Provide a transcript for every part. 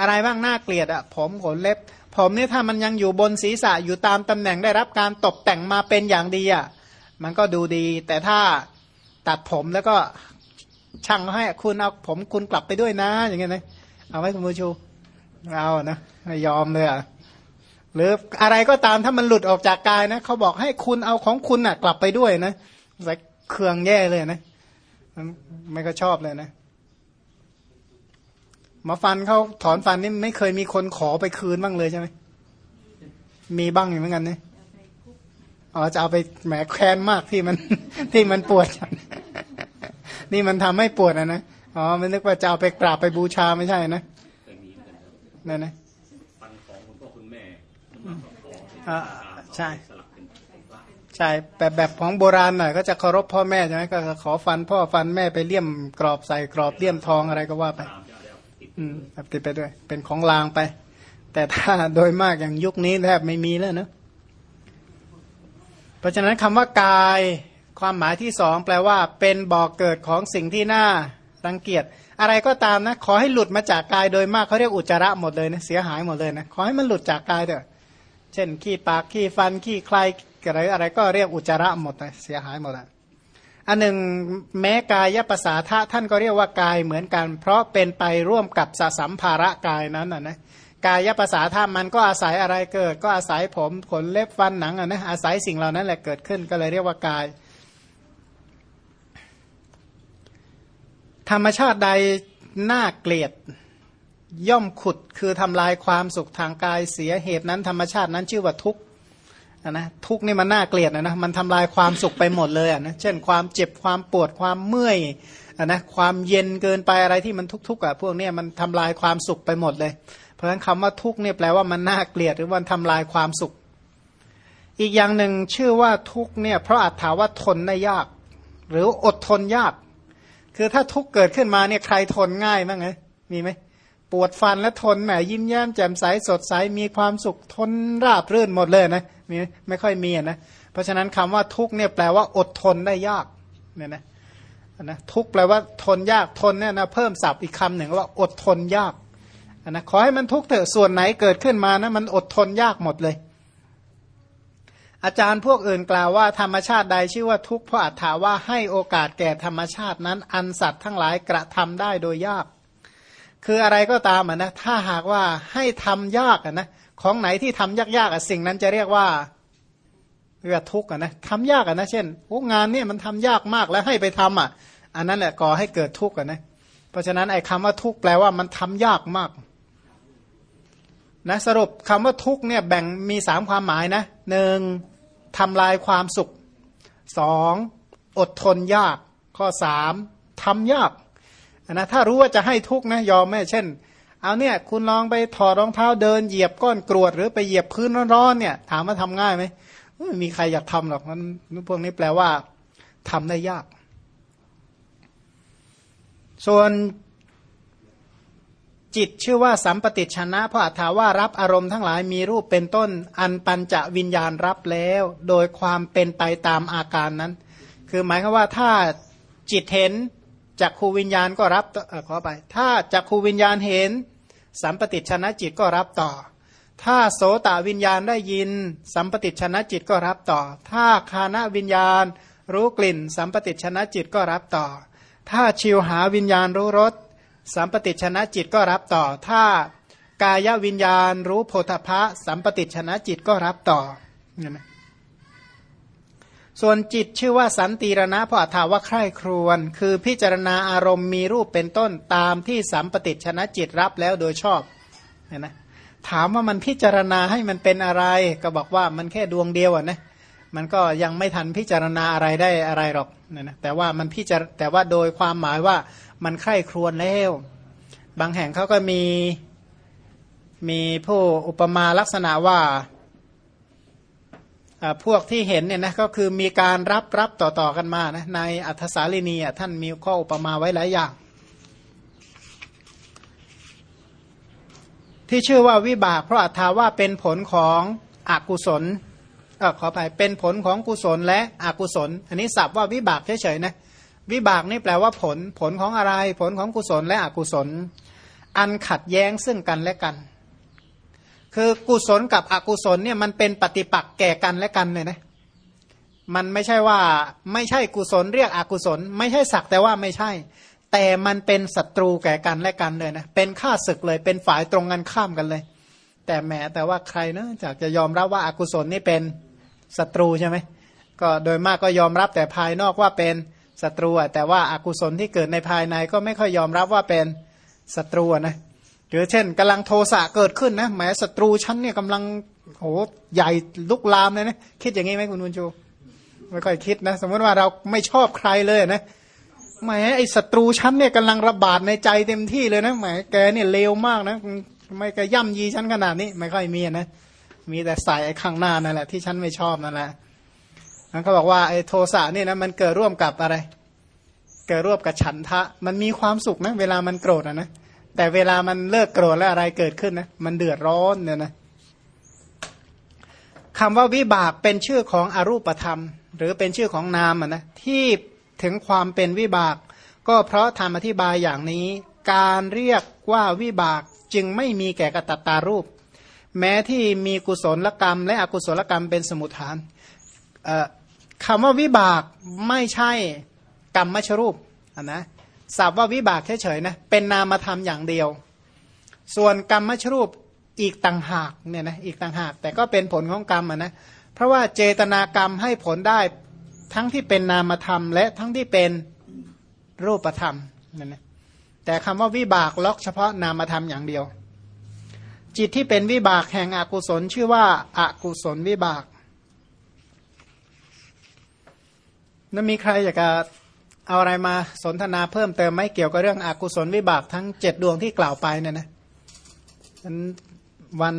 อะไรบ้างน่าเกลียดอะผมขนเล็บ ผมเนี่ยถ้ามันยังอยู่บนศีรษะอยู่ตามตำแหน่งได้รับการตกแต่งมาเป็นอย่างดีอะมันก็ดูดี แต่ถ้าตัดผมแล้วก็ช่างให้คุณเอาผมคุณกลับไปด้วยนะ อย่างเงี้ยนะเอาไว้คุณผู้ชูเอานะไม่ยอมเลยอะหรืออะไรก็ตามถ้ามันหลุดออกจากกายนะเขาบอกให้คุณเอาของคุณอะกลับไปด้วยนะใส่เครื่องแย่เลยนะไม่ก็ชอบเลยนะ มาฟันเขาถอนฟันนี่ไม่เคยมีคนขอไปคืนบ้างเลยใช่ไหมมีบ้างอยู่เหมือนกันเนี่ยอ๋อจะเอาไปแหมแค้นมากที่มันที่มันปวดนี่มันทำให้ปวดนะนะอ๋อไม่นึกว่าจะเอาไปกราบไปบูชาไม่ใช่นะนั่นนะฟันของคุณพ่อคุณแม่อ่าใช่ใช่แบบแบบของโบราณหน่อยก็จะเคารพพ่อแม่ใช่ไหมก็ขอฟันพ่อฟันแม่ไปเลี่ยมกรอบใส่กรอบเลี่ยมทองอะไรก็ว่าไป อืมแบบติดไปด้วย เป็นของลางไป แต่ถ้าโดยมากอย่างยุคนี้แทบไม่มีแล้วเนะเพราะฉะนั้นคำว่ากาย ความหมายที่สองแปลว่า เป็นบ่อกเกิดของสิ่งที่น่ารังเกียจอะไรก็ตามนะ ขอให้หลุดมาจากกายโดยมากเขาเรียกอุจจาระหมดเลยนะเสียหายหมดเลยนะขอให้มันหลุดจากกายเถอะเช่นขี้ปากขี้ฟันขี้ใครอะไรอะไรก็เรียกอุจจาระหมดเลยเสียหายหมดเลย อันหนึ่งแม้กายภาษาทะท่านก็เรียกว่ากายเหมือนกัน เพราะเป็นไปร่วมกับสสัมภาระกายนั้นนะนะกายภาษาธรรมมันก็อาศัยอะไรเกิด ก็อาศัยผมขนเล็บฟันหนังอะนะอาศัยสิ่งเหล่านั้นแหละเกิดขึ้นก็เลยเรียกว่ากาย ธรรมชาติใดน่าเกลียดย่อมขุดคือทำลายความสุขทางกายเสียเหตุนั้น ธรรมชาตินั้นชื่อว่าทุกข์ นะทุกนี่มันน่าเกลียดนะนะมันทำลายความสุขไปหมดเลยอะนะเช่นความเจ็บความปวดความเมื่อยอะนะความเย็นเกินไปอะไรที่มันทุกข์อะพวกนี้มันทำลายความสุขไปหมดเลย เพราะฉะนั้นคำว่าทุกเนี่ยแปลว่ามันน่าเกลียดหรือมันทำลายความสุข อีกอย่างหนึ่งชื่อว่าทุกเนี่ยเพราะอัตถาว่าทนได้ยาก หรืออดทนยาก คือถ้าทุกเกิดขึ้นมาเนี่ยใครทนง่ายบ้างไงมีไหม ปวดฟันและทนแหมยิ้มแย้มแจ่มใสสดใสมีความสุขทนราบรื่นหมดเลยนะมีไม่ค่อยมีนะเพราะฉะนั้นคำว่าทุกเนี่ยแปลว่าอดทนได้ยากเนี่ยนะนะทุกแปลว่าทนยากทนเนี่ยนะเพิ่มศัพท์อีกคำหนึ่งว่าอดทนยากนะขอให้มันทุกข์เถอะส่วนไหนเกิดขึ้นมานะมันอดทนยากหมดเลย อาจารย์พวกอื่นกล่าวว่าธรรมชาติใดชื่อว่าทุกข์เพราะอัตถาว่าให้โอกาสแก่ธรรมชาตินั้น อันสัตว์ทั้งหลายกระทำได้โดยยาก คืออะไรก็ตามอะนะถ้าหากว่าให้ทำยากอะนะของไหนที่ทำยากๆอะสิ่งนั้นจะเรียกว่าเรียกทุกข์อะนะทำยากอะนะเช่นโอ้งานเนี่ยมันทำยากมากแล้วให้ไปทำอะ อันนั้นแหละก่อให้เกิดทุกข์อะนะเพราะฉะนั้นไอ้คำว่าทุกข์แปลว่ามันทำยากมากนะสรุปคำว่าทุกข์เนี่ยแบ่งมีสามความหมายนะหนึ่งทำลายความสุขสองอดทนยาก ข้อสามทำยาก นะถ้ารู้ว่าจะให้ทุกนะยอมไหมเช่น เอาเนี่ยคุณลองไปถอดรองเท้าเดินเหยียบก้อนกรวด หรือไปเหยียบพื้นร้อนๆเนี่ย ถามว่าทำง่ายไหมไม่มีใครอยากทำหรอกมันพวกนี้แปลว่าทำได้ยาก ส่วนจิตชื่อว่าสัมปติชนะเพราะอัถาว่ารับอารมณ์ทั้งหลายมีรูปเป็นต้น อันปัญจวิญญาณรับแล้ว โดยความเป็นไปตามอาการนั้น คือหมายความว่าถ้าจิตเห็น จักขูวิญญาณก็รับขอไป ถ้าจักขูวิญญาณเห็น สัมปติชนะจิตก็รับต่อ ถ้าโสตวิญญาณได้ยิน สัมปติชนะจิตก็รับต่อ ถ้าคานวิญญาณ รู้กลิ่น สัมปติชนะจิตก็รับต่อ ถ้าชิวหาวิญญาณรู้รสสัมปติชนะจิตก็รับต่อ ถ้ากายวิญญาณรู้โพธพะสัมปติชนะจิตก็รับต่อเห็นไหม ส่วนจิตชื่อว่าสันติรณะเพราะถาว่าใคร่ครวญคือพิจารณาอารมณ์มีรูปเป็นต้นตามที่สัมปติชนะจิตรับแล้วโดยชอบเห็นไหมถามว่ามันพิจารณาให้มันเป็นอะไร ก็บอกว่ามันแค่ดวงเดียวอะนะมันก็ยังไม่ทันพิจารณาอะไรได้อะไรหรอกนะนะแต่ว่ามันพิจารแต่ว่าโดยความหมายว่ามันใคร่ครวญแล้ว บางแห่งเขาก็มีมีผู้อุปมาลักษณะว่า พวกที่เห็นเนี่ยนะก็คือมีการรับรับต่อๆกันมานะในอัธสาลีนีท่านมีข้ออุปมาไว้หลายอย่าง ที่ชื่อว่าวิบาก เพราะอัตถาว่าเป็นผลของอกุศลเออขออภัยเป็นผลของกุศลและอกุศล อันนี้สับว่าวิบากเฉยๆนะวิบากนี่แปลว่าผลผลของอะไร ผลของกุศลและอกุศล อันขัดแย้งซึ่งกันและกัน คือกุศลกับอกุศลเนี่ยมันเป็นปฏิปักษ์แก่กันและกันเลยนะมันไม่ใช่ว่าไม่ใช่กุศลเรียกอกุศล ไม่ใช่สักแต่ว่าไม่ใช่ แต่มันเป็นศัตรูแก่กันและกันเลยนะเป็นข้าศึกเลย เป็นฝ่ายตรงกันข้ามกันเลย แต่แหมแต่ว่าใครเนะจากจะยอมรับว่าอากุศลนี่เป็นศัตรูใช่ไหมก็โดยมากก็ยอมรับแต่ภายนอกว่าเป็นศัตรูแต่ว่าอากุศลที่เกิดในภายในก็ไม่ค่อยยอมรับว่าเป็นศัตรูนะ หรือเช่นกำลังโทสะเกิดขึ้นนะแหมศัตรูฉันเนี่ยกำลังโหใหญ่ลุกลามเลยนะคิดอย่างนี้ไหมคุณวุญชูไม่ค่อยคิดนะ สมมติว่าเราไม่ชอบใครเลยนะแหมไอ้ศัตรูฉันเนี่ยกำลังระบาดในใจเต็มที่เลยนะแหมแกเนี่ยเลวมากนะไม่กระย่ำยีฉันขนาดนี้ ไม่ค่อยมีนะมีแต่ใส่ไอ้ข้างหน้านั่นแหละที่ฉันไม่ชอบนั่นแหละนันเขาบอกว่าไอ้โทสะเนี่ยนะมันเกิดร่วมกับอะไร เกิดร่วมกับฉันทะ มันมีความสุขนะเวลามันโกรธนะนะ แต่เวลามันเลิกโกรธแล้วอะไรเกิดขึ้นนะมันเดือดร้อนเนี่ยนะคำว่าวิบากเป็นชื่อของอรูปธรรม หรือเป็นชื่อของนามนะที่ถึงความเป็นวิบาก ก็เพราะทำอธิบายอย่างนี้ การเรียกว่าวิบากจึงไม่มีแก่กตัตตารูป แม้ที่มีกุศลกรรม และอกุศลกรรมเป็นสมุทฐานคำว่าวิบากไม่ใช่กรรมมชรูปนะ สับว่าวิบากเฉยๆนะเป็นนามธรรมอย่างเดียว ส่วนกรรมมชรูปอีกต่างหากเนี่ยนะอีกต่างหาก แต่ก็เป็นผลของกรรมนะเพราะว่าเจตนากรรมให้ผลได้ทั้งที่เป็นนามธรรม และทั้งที่เป็นรูปธรรมนั่นนะแต่คำว่าวิบากล็อกเฉพาะนามธรรมอย่างเดียว จิตที่เป็นวิบากแห่งอกุศลชื่อว่าอากุศลวิบากนั้นมีใครอยากจะ เอาอะไรมาสนทนาเพิ่มเติมไหมเกี่ยวกับเรื่องอกุศลวิบากทั้งเจ็ดดวงที่กล่าวไปเนี่ยนะนั้นวัน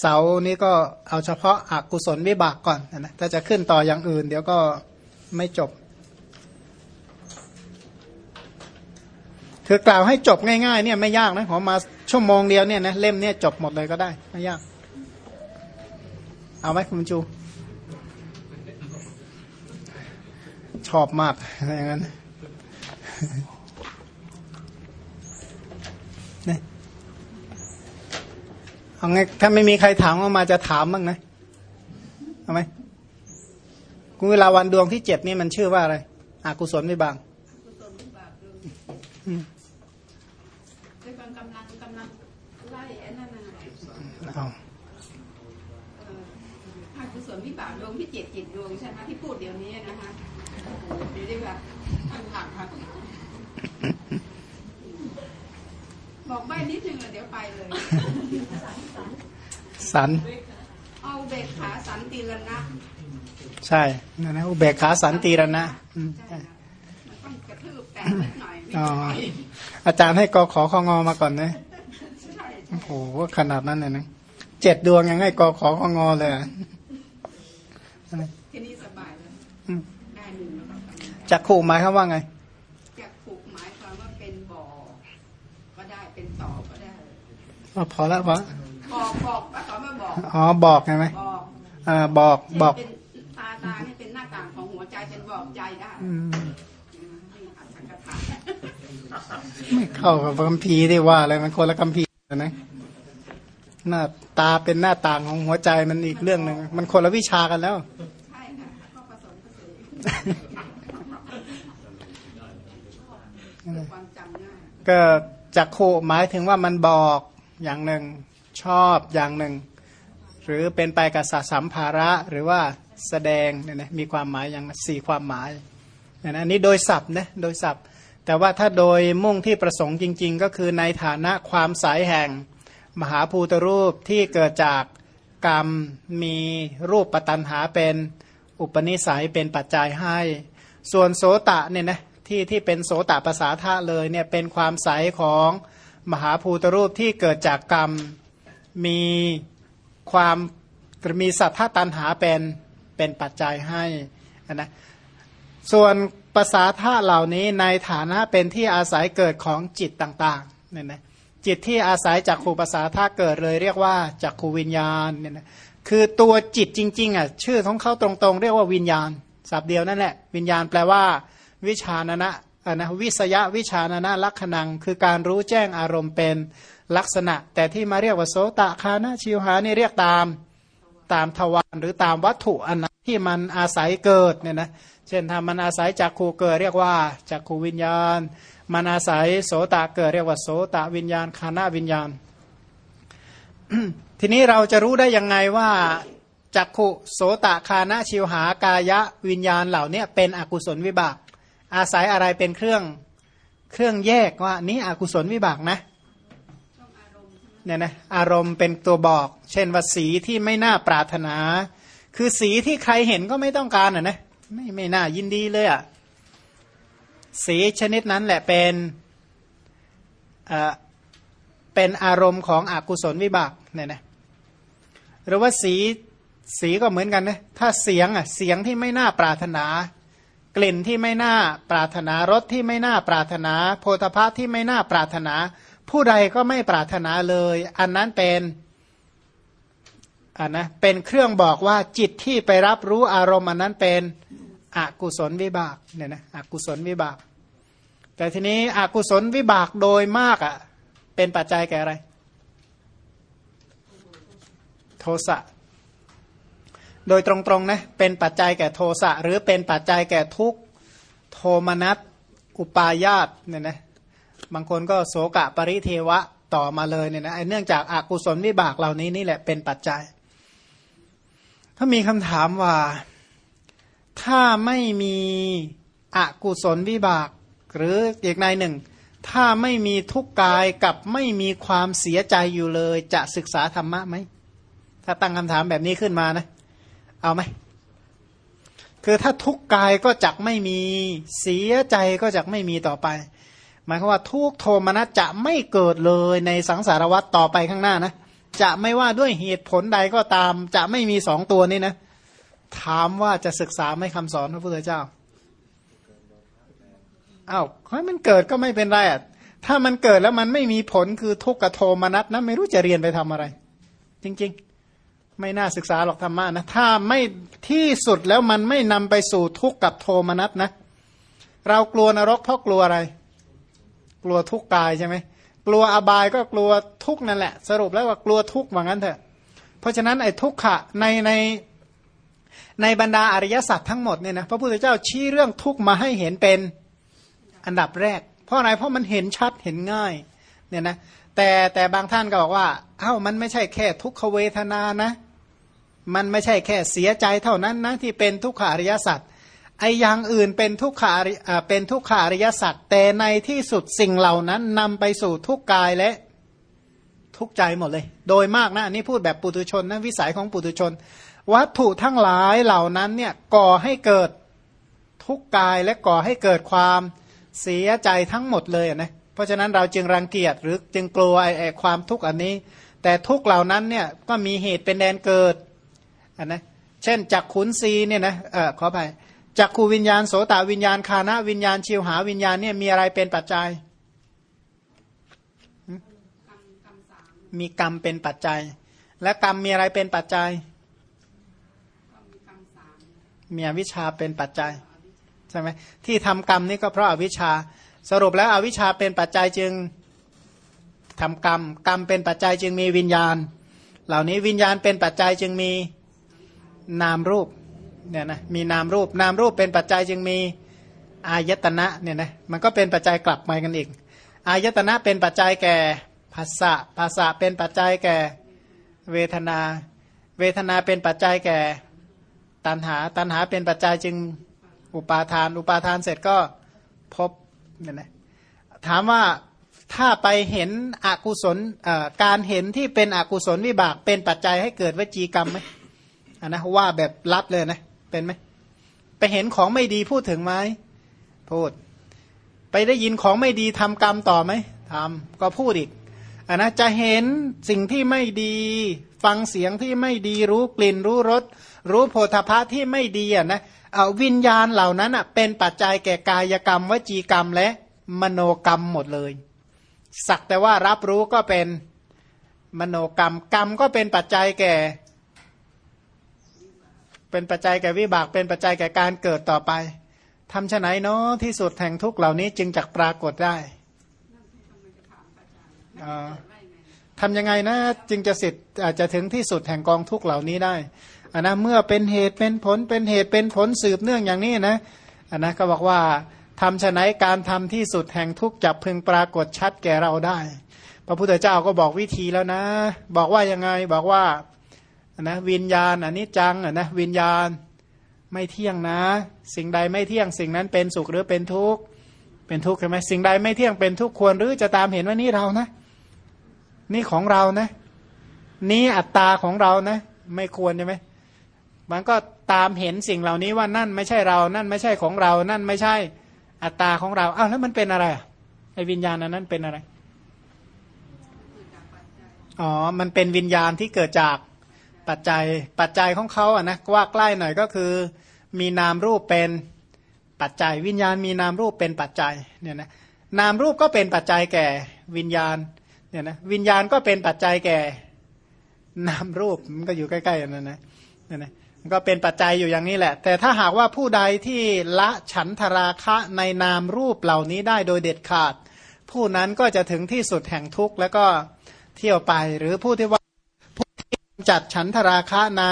เสาร์นี้ก็เอาเฉพาะอากุศลวิบากก่อนนะถ้าจะขึ้นต่ออย่างอื่น เดี๋ยวก็ไม่จบ คือกล่าวให้จบง่ายๆเนี่ยไม่ยากนะขอมาชั่วโมงเดียวเนี่ยนะเล่มเนี่ยจบหมดเลยก็ได้ ไม่ยาก เอาไหมคุณจู ชอบมากอย่างนั้นนี่เอาไงถ้าไม่มีใครถามมาจะถามบ้างนะเอาไหมกุเวลาวันดวงที่เจ็ดนี่มันชื่อว่าอะไรอากุศลไม่บางกำลังกำลังไล่ไอ้นั่นน่ะเอาอากุศลวิบากดวงที่เจ็ดจิตดวงใช่ไหมที่พูดเดี๋ยวนี้นะคะ ดีดีกว่าทางหลังค่ะบอกใบนิดนึงเดี๋ยวไปเลย สัน เอาเบกขาสันติรณะ ใช่นั่นนะเบกขาสันติรณะต้องกระทืบแต่นิดหน่อยอ๋ออาจารย์ให้กอขอของอมาก่อนนะโอ้โหขนาดนั้นเลยนะเจ็ดดวงยังให้กอขอของอเลยทีนี้สบายแล้วได้หนึ่ง จักขู่หมายคำว่าไงจักขู่หมายความว่าเป็นบ่อก็ได้เป็นต่อก็ได้อ๋อพอแล้วพอบอกบอกว่าเขามาบอกอ๋อบอกใช่ไหมบอกอ่าบอกบอกตาตานี่เป็นหน้าต่างของหัวใจเป็นบอกใจได้ไม่เข้ากับคำพีที่ว่าอะไรมันคนละคำพีนะหน้าตาเป็นหน้าต่างของหัวใจมันอีกเรื่องหนึ่งมันคนละวิชากันแล้วใช่ค่ะก็ผสม ก็จักโคหมายถึงว่ามันบอกอย่างหนึ่งชอบอย่างหนึ่ง หรือเป็นไปกับสัมภาระหรือว่าแสดงเนี่ยนะมีความหมายอย่างสี่ความหมายเนี่ยนะนี้โดยศัพท์นะโดยศัพท์ แต่ว่าถ้าโดยมุ่งที่ประสงค์จริง ๆ ก็คือในฐานะความสายแห่ง มหาภูตรูปที่เกิดจากกรรมมีรูปปัตันหาเป็น อุปนิสัยเป็นปัจจัยให้ ส่วนโสตะเนี่ยนะที่ที่เป็นโสตะภาษาธาเลยเนี่ยเป็นความใสของมหาภูตรูปที่เกิดจากกรรมมีความมีสัทธาตันหาเป็นเป็นปัจจัยให้นะส่วนภาษาธาเหล่านี้ในฐานะเป็นที่อาศัยเกิดของจิตต่างๆเนี่ยนะจิตที่อาศัยจากขูภาษาท่าเกิดเลยเรียกว่าจากขูวิญญาณเนี่ยนะ คือตัวจิตจริง ๆอะชื่อของเขาตรงๆ เรียกว่าวิญญาณสับเดียวนั่นแหละ วิญญาณแปลว่า วิชานะนะอ่านะวิสยะวิชานานาลักขณัง คือการรู้แจ้งอารมณ์เป็นลักษณะ แต่ที่มาเรียกว่าโสตคานะชิวหานี่เรียกตามตามทวารหรือตามวัตถุอันนั้นที่มันอาศัยเกิดเนี่ยนะเช่นถ้ามันอาศัยจากขูเกิดเรียกว่าจากขูวิญญาณ มันอาศัยโสตเกิดเรียกว่าโสตวิญญาณคานะวิญญาณ ทีนี้เราจะรู้ได้ยังไงว่าจักขุโสตคานะชิวหากายะวิญญาณเหล่านี้เป็นอกุศลวิบาก อาศัยอะไรเป็นเครื่องเครื่องแยกว่านี้อกุศลวิบากนะเนี่ยนะอารมณ์เป็นตัวบอก เช่นว่าสีที่ไม่น่าปรารถนา คือสีที่ใครเห็นก็ไม่ต้องการอะนะไม่ไม่น่ายินดีเลยอะสีชนิดนั้นแหละเป็นเอ่อเป็นอารมณ์ของอกุศลวิบากเนี่ยนะ หรือว่าสีสีก็เหมือนกันนะถ้าเสียงอะเสียงที่ไม่น่าปรารถนา กลิ่นที่ไม่น่าปรารถนารสที่ไม่น่าปรารถนา โพธภาที่ไม่น่าปรารถนา ผู้ใดก็ไม่ปรารถนาเลย อันนั้นเป็นอันนะเป็นเครื่องบอกว่าจิตที่ไปรับรู้อารมณ์อันนั้นเป็นอกุศลวิบากเนี่ยนะอกุศลวิบาก แต่ทีนี้อกุศลวิบากโดยมากอะเป็นปัจจัยแก่อะไร โทสะโดยตรงๆนะเป็นปัจจัยแก่โทสะหรือเป็นปัจจัยแก่ทุกโทมนัสอุปายาตเนี่ยนะบางคนก็โสกะปริเทวะต่อมาเลยเนี่ยนะเนื่องจากอากุศลวิบากเหล่านี้นี่แหละเป็นปัจจัย ถ้ามีคำถามว่าถ้าไม่มีอกุศลวิบาก หรืออีกในหนึ่ง ถ้าไม่มีทุกกายกับไม่มีความเสียใจอยู่เลย จะศึกษาธรรมะไหม ถ้าตั้งคำถามแบบนี้ขึ้นมานะ เอาไหมคือถ้าทุกกายก็จักไม่มีเสียใจก็จักไม่มีต่อไป หมายความว่าทุกโทมนัสจะไม่เกิดเลยในสังสารวัตต่อไปข้างหน้านะจะไม่ว่าด้วยเหตุผลใดก็ตาม จะไม่มีสองตัวนี้นะถามว่าจะศึกษาไม่คำสอนพระพุทธเจ้าอา้าวให้มันเกิดก็ไม่เป็นไรอะถ้ามันเกิดแล้วมันไม่มีผลคือทุกขโทมนัสนะไม่รู้จะเรียนไปทำอะไร จริง ๆ ไม่น่าศึกษาหรอกธรรมะนะถ้าไม่ที่สุดแล้วมันไม่นำไปสู่ทุกข์กับโทมนัสนะ เรากลัวนรกเพราะกลัวอะไร กลัวทุกข์กายใช่ไหมกลัวอบายก็กลัวทุกข์นั่นแหละ สรุปแล้วว่ากลัวทุกข์ว่างั้นเถอะ เพราะฉะนั้นไอ้ทุกขะในในในบรรดาอริยสัจทั้งหมดเนี่ยนะพระพุทธเจ้าชี้เรื่องทุกข์มาให้เห็นเป็นอันดับแรก เพราะอะไรเพราะมันเห็นชัดเห็นง่ายเนี่ยนะแต่แต่บางท่านก็บอกว่า เอ้ามันไม่ใช่แค่ทุกขเวทนานะ มันไม่ใช่แค่เสียใจเท่านั้นนะที่เป็นทุกขาริยสัตว์ไออย่างอื่นเป็นทุกขาเป็นทุกขาริยสัตว์แต่ในที่สุดสิ่งเหล่านั้นนำไปสู่ทุกกายและทุกใจหมดเลย โดยมากนะนี่พูดแบบปุตุชนนะวิสัยของปุตุชน วัตถุทั้งหลายเหล่านั้นเนี่ยก่อให้เกิดทุกกายและก่อให้เกิดความเสียใจทั้งหมดเลยนะเพราะฉะนั้นเราจึงรังเกียจหรือจึงกลัวไอ้ความทุกข์อันนี้ แต่ทุกเหล่านั้นเนี่ยก็มีเหตุเป็นแดนเกิด นนะเช่นจักขุนซีเนี่ยนะเออขออภัยจักขูวิญญาณโสตวิญญาณคานะวิญญาณชิวหาวิญญาณเนี่ยมีอะไรเป็นปัจจัย มีกรรมเป็นปัจจัย และกรรมมีอะไรเป็นปัจจัย มีอวิชชาเป็นปัจจัยใช่ไหมที่ทำกรรมนี่ก็เพราะอาวิชชา สรุปแล้วอวิชชาเป็นปัจจัยจึงทำกรรม กรรมเป็นปัจจัยจึงมีวิญญาณ เหล่านี้วิญญาณเป็นปัจจัยจึงมี นามรูปเนี่ยนะมีนามรูป นามรูปเป็นปัจจัยจึงมีอายตนะเนี่ยนะมันก็เป็นปัจจัยกลับมากันอีก อายตนะเป็นปัจจัยแก่ภาษะภาษะเป็นปัจจัยแก่เวทนา เวทนาเป็นปัจจัยแก่ตัณหา ตัณหาเป็นปัจจัยจึงอุปาทาน อุปาทานเสร็จก็พบเนี่ยนะถามว่าถ้าไปเห็นอกุศลการเห็นที่เป็นอกุศลวิบากเป็นปัจจัยให้เกิดวจีกรรมไหม อันนะว่าแบบลับเลยนะ เป็นไหมไปเห็นของไม่ดีพูดถึงไหมพูด ไปได้ยินของไม่ดีทำกรรมต่อไหมทำก็พูดอีกอันนะจะเห็นสิ่งที่ไม่ดี ฟังเสียงที่ไม่ดีรู้กลิ่นรู้รสรู้โพธภะที่ไม่ดีอะนะเอาวิญญาณเหล่านั้นอะเป็นปัจจัยแก่กายกรรมวจีกรรมและมโนกรรมหมดเลย สักแต่ว่ารับรู้ก็เป็นมโนกรรมกรรมก็เป็นปัจจัยแก่ เป็นปัจจัยแก่วิบาก เป็นปัจจัยแก่การเกิดต่อไปทำชะไหนเนาะที่สุดแห่งทุกข์เหล่านี้จึงจักปรากฏได้อ่าทำยังไงนะจึงจะสิทธิ์อาจจะถึงที่สุดแห่งกองทุกข์เหล่านี้ได้อันนะเมื่อเป็นเหตุเป็นผลเป็นเหตุเป็นผลสืบเนื่องอย่างนี้นะอันนะก็บอกว่าทำชะไหนการทำที่สุดแห่งทุกข์จับพึงปรากฏชัดแก่เราได้ พระพุทธเจ้าก็บอกวิธีแล้วนะ บอกว่ายังไงบอกว่า นะวิญญาณอันนี้จังอะนะวิญญาณไม่เที่ยงนะ สิ่งใดไม่เที่ยง สิ่งนั้นเป็นสุขหรือเป็นทุกข์เป็นทุกข์ใช่ไหมสิ่งใดไม่เที่ยงเป็นทุกข์ควรหรือจะตามเห็นว่านี่เรานะ นี่ของเรานะ นี่อัตตาของเรานะ ไม่ควรใช่ไหมมันก็ตามเห็นสิ่งเหล่านี้ว่านั่นไม่ใช่เรา นั่นไม่ใช่ของเรา นั่นไม่ใช่อัตตาของเราอ้าวแล้วมันเป็นอะไรไอ้วิญญาณนั้นเป็นอะไรอ๋อมันเป็นวิญญาณที่เกิดจาก ปัจจัยปัจจัยของเขาอะนะว่าใกล้หน่อยก็คือ มีนามรูปเป็นปัจจัย วิญญาณมีนามรูปเป็นปัจจัยเนี่ยนะนามรูปก็เป็นปัจจัยแก่วิญญาณเนี่ยนะวิญญาณก็เป็นปัจจัยแก่นามรูปมันก็อยู่ใกล้ๆกันนั่นนะเนี่ยนะก็เป็นปัจจัยอยู่อย่างนี้แหละ แต่ถ้าหากว่าผู้ใดที่ละฉันทราคะในนามรูปเหล่านี้ได้โดยเด็ดขาด ผู้นั้นก็จะถึงที่สุดแห่งทุกข์แล้วก็เที่ยวไปหรือผู้ที่ว่าผู้ที่ จัดฉันทราคะใน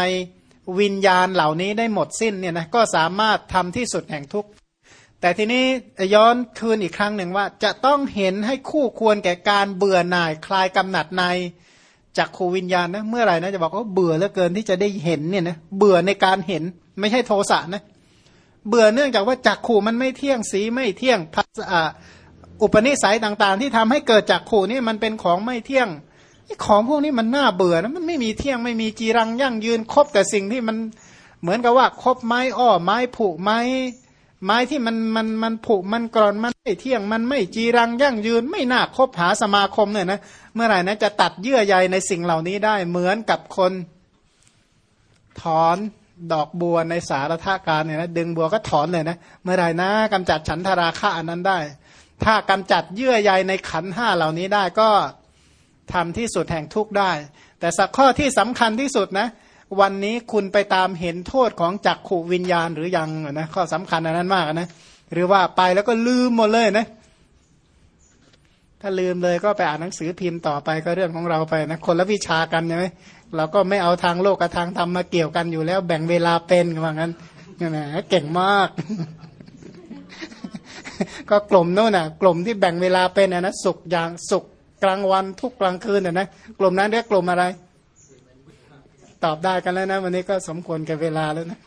วิญญาณเหล่านี้ได้หมดสิ้นเนี่ยนะก็สามารถทำที่สุดแห่งทุกข์แต่ทีนี้ย้อนคืนอีกครั้งหนึ่งว่า จะต้องเห็นให้คู่ควรแก่การเบื่อหน่ายคลายกำหนัดในจากขูวิญญาณนะเมื่อไหร่นะจะบอกว่าเบื่อเหลือเกินที่จะได้เห็นเนี่ยนะเบื่อในการเห็นไม่ใช่โทสะนะเบื่อเนื่องจากว่าจักขูมันไม่เที่ยงสีไม่เที่ยงพัสะอุปนิสัยต่างๆ ที่ทำให้เกิดจากขูนี่มันเป็นของไม่เที่ยง ของพวกนี้มันน่าเบื่อนะมันไม่มีเที่ยงไม่มีจีรังยั่งยืนครบแต่สิ่งที่มันเหมือนกับว่าคบไม้อ้อไม้ผุไม้ไม้ที่มันมันมันผุมันกรอนมันไม่เที่ยงมันไม่จีรังยั่งยืน ไม่น่าคบหาสมาคมเนี่ยนะเมื่อไหร่นะจะตัดเยื่อใยในสิ่งเหล่านี้ได้เหมือนกับคน ถอนดอกบัวในสารทาการเนี่ยนะดึงบัวก็ถอนเลยนะเมื่อไหร่นะกำจัดฉันทราคะอันนั้นได้ ถ้ากำจัดเยื่อใยในขันห้าเหล่านี้ได้ก็ ทำที่สุดแห่งทุกข์ได้ แต่สักข้อที่สำคัญที่สุดนะ วันนี้คุณไปตามเห็นโทษของจักขูวิญญาณหรือยังนะข้อสำคัญอันนั้นมากนะหรือว่าไปแล้วก็ลืมหมดเลยนะถ้าลืมเลยก็ไปอ่านหนังสือพิมพ์ต่อไปก็เรื่องของเราไปนะคนละวิชากันใช่ไหมเราก็ไม่เอาทางโลกกับทางธรรมมาเกี่ยวกันอยู่แล้ว แบ่งเวลาเป็นว่างั้นนี่นะเก่งมาก ก็กลุ่มโน่นน่ะ กลุ่มที่แบ่งเวลาเป็นนะสุกอย่างสุก กลางวันทุกกลางคืนเนี่ยนะกลุ่มนั้นเรียกกลุ่มอะไร ตอบได้กันแล้วนะ วันนี้ก็สมควรแก่เวลาแล้วนะ